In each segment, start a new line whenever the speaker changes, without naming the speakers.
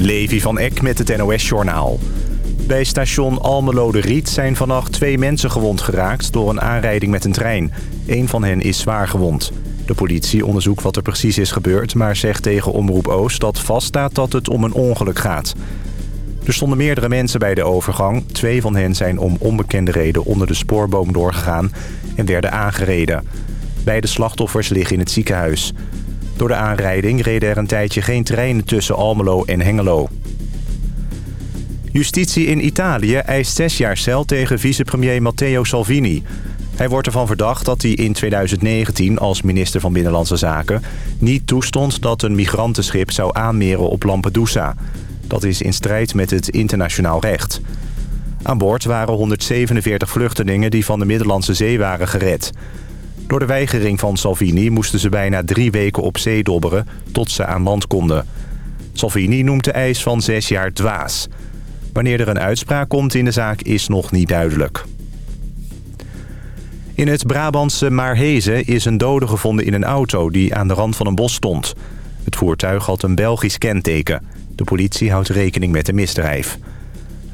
Levi van Eck met het NOS-journaal. Bij station Almelo de Riet zijn vannacht twee mensen gewond geraakt... door een aanrijding met een trein. Eén van hen is zwaar gewond. De politie onderzoekt wat er precies is gebeurd... maar zegt tegen Omroep Oost dat vaststaat dat het om een ongeluk gaat. Er stonden meerdere mensen bij de overgang. Twee van hen zijn om onbekende reden onder de spoorboom doorgegaan... en werden aangereden. Beide slachtoffers liggen in het ziekenhuis... Door de aanrijding reden er een tijdje geen treinen tussen Almelo en Hengelo. Justitie in Italië eist zes jaar cel tegen vicepremier Matteo Salvini. Hij wordt ervan verdacht dat hij in 2019 als minister van Binnenlandse Zaken... niet toestond dat een migrantenschip zou aanmeren op Lampedusa. Dat is in strijd met het internationaal recht. Aan boord waren 147 vluchtelingen die van de Middellandse Zee waren gered... Door de weigering van Salvini moesten ze bijna drie weken op zee dobberen tot ze aan land konden. Salvini noemt de eis van zes jaar dwaas. Wanneer er een uitspraak komt in de zaak is nog niet duidelijk. In het Brabantse Maarhezen is een dode gevonden in een auto die aan de rand van een bos stond. Het voertuig had een Belgisch kenteken. De politie houdt rekening met een misdrijf.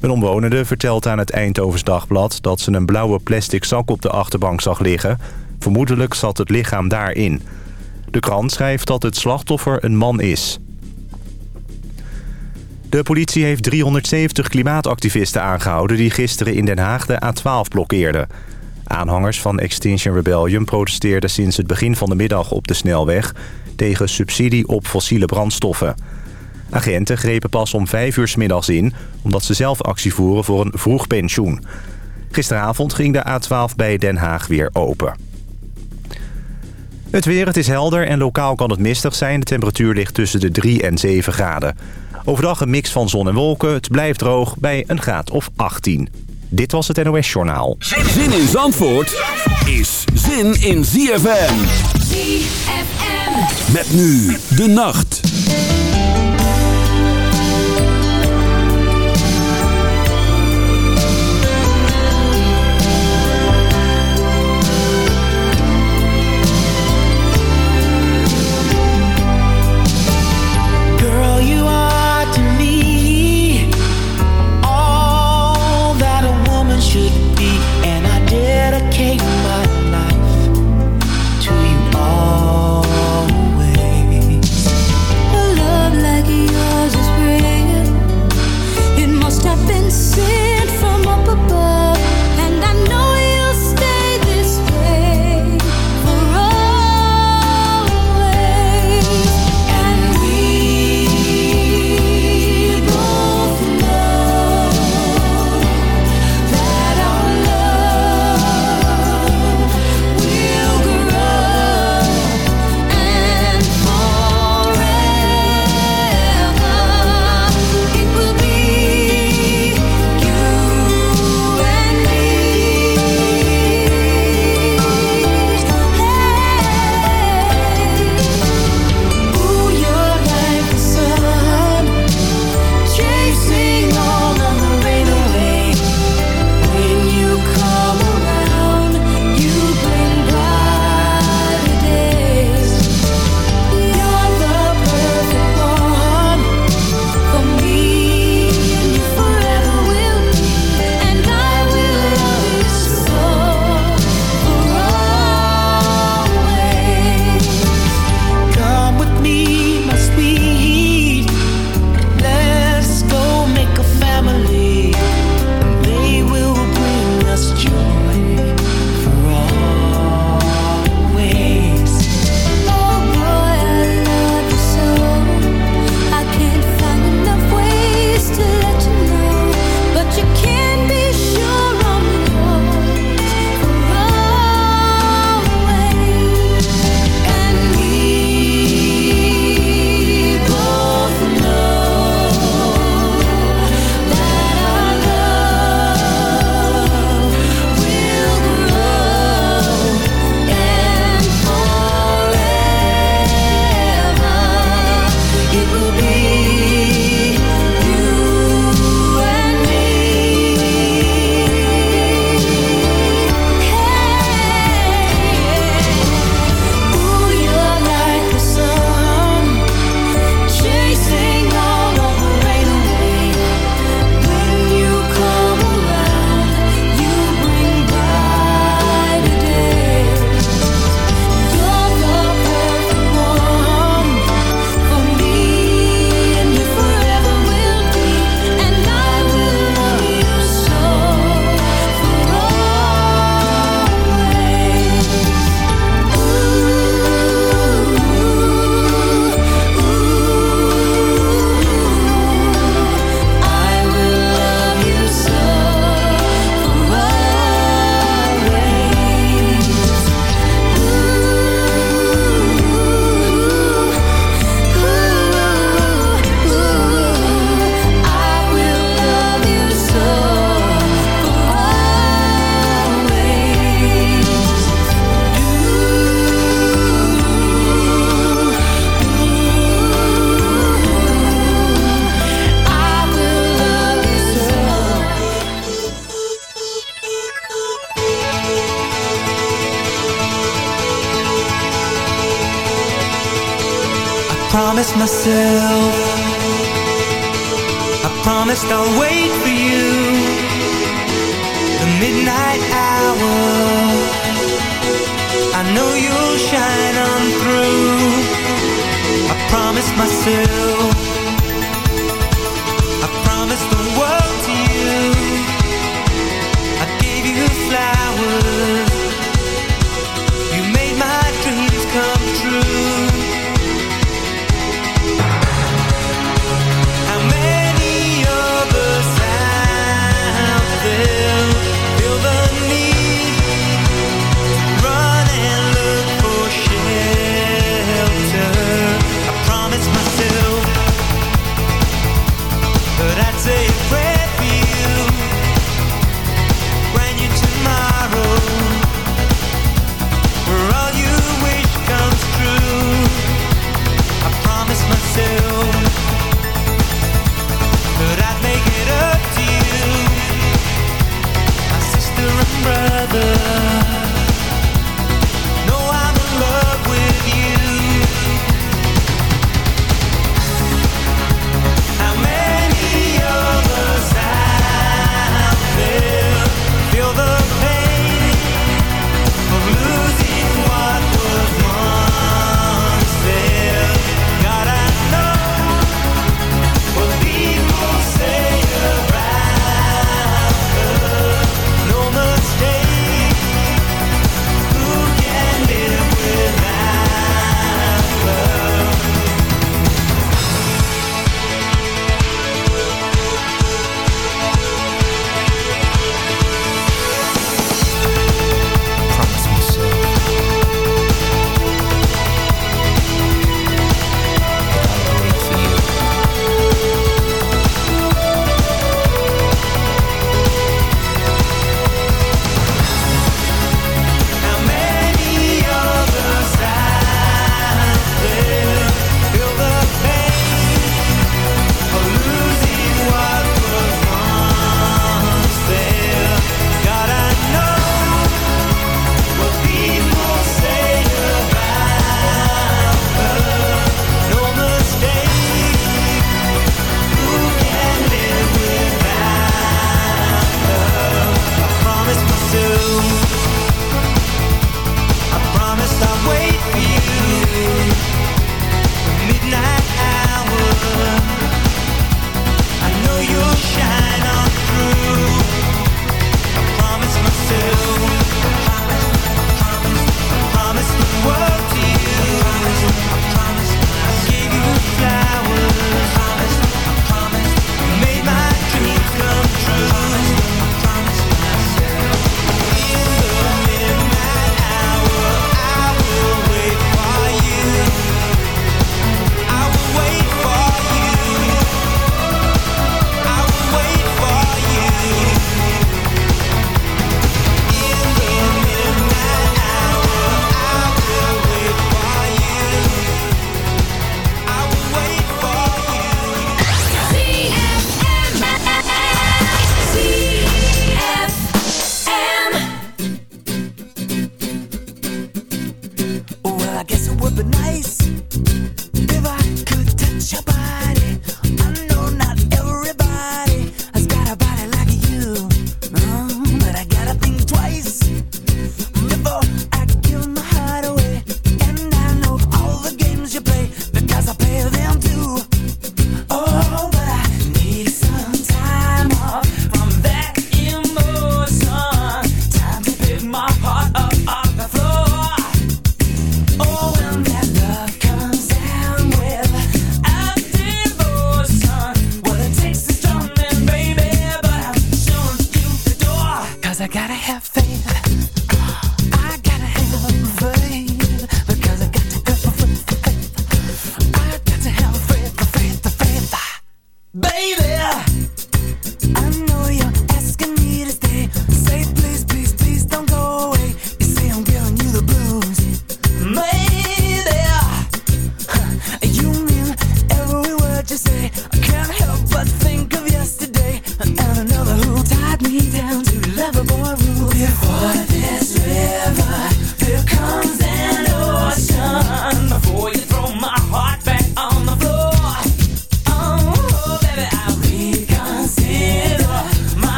Een omwonende vertelt aan het Eindhovens Dagblad dat ze een blauwe plastic zak op de achterbank zag liggen... Vermoedelijk zat het lichaam daarin. De krant schrijft dat het slachtoffer een man is. De politie heeft 370 klimaatactivisten aangehouden... die gisteren in Den Haag de A12 blokkeerden. Aanhangers van Extinction Rebellion protesteerden sinds het begin van de middag op de snelweg... tegen subsidie op fossiele brandstoffen. Agenten grepen pas om 5 uur middags in... omdat ze zelf actie voeren voor een vroeg pensioen. Gisteravond ging de A12 bij Den Haag weer open. Het weer, het is helder en lokaal kan het mistig zijn. De temperatuur ligt tussen de 3 en 7 graden. Overdag een mix van zon en wolken. Het blijft droog bij een graad of 18. Dit was het NOS Journaal.
Zin in Zandvoort is zin in ZFM.
ZFM.
Met nu de nacht.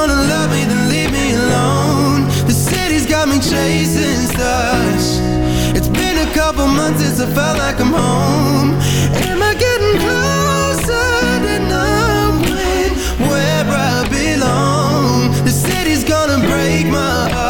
gonna love me then leave me alone. The city's got me chasing stars. It's been a couple months since I felt like I'm home. Am I getting closer to knowing where I belong? The city's gonna break my heart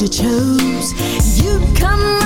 you chose. You'd come.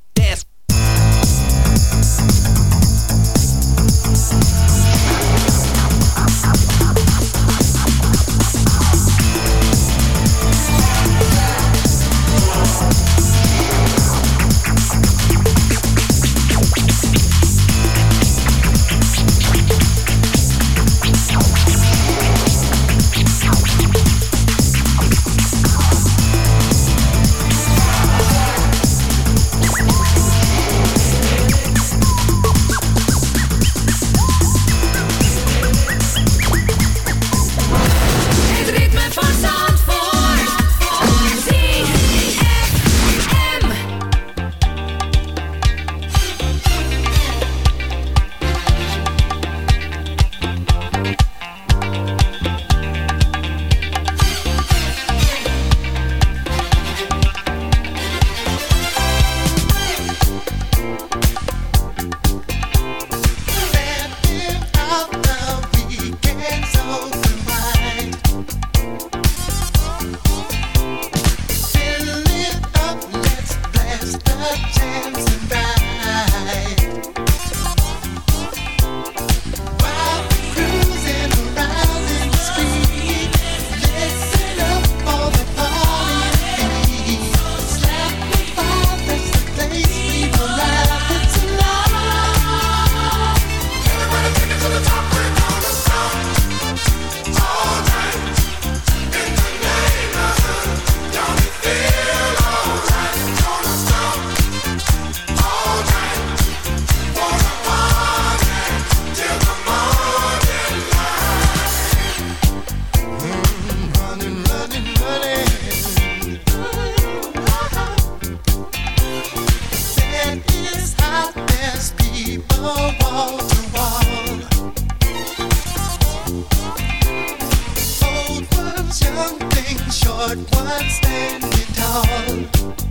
but one standing tall.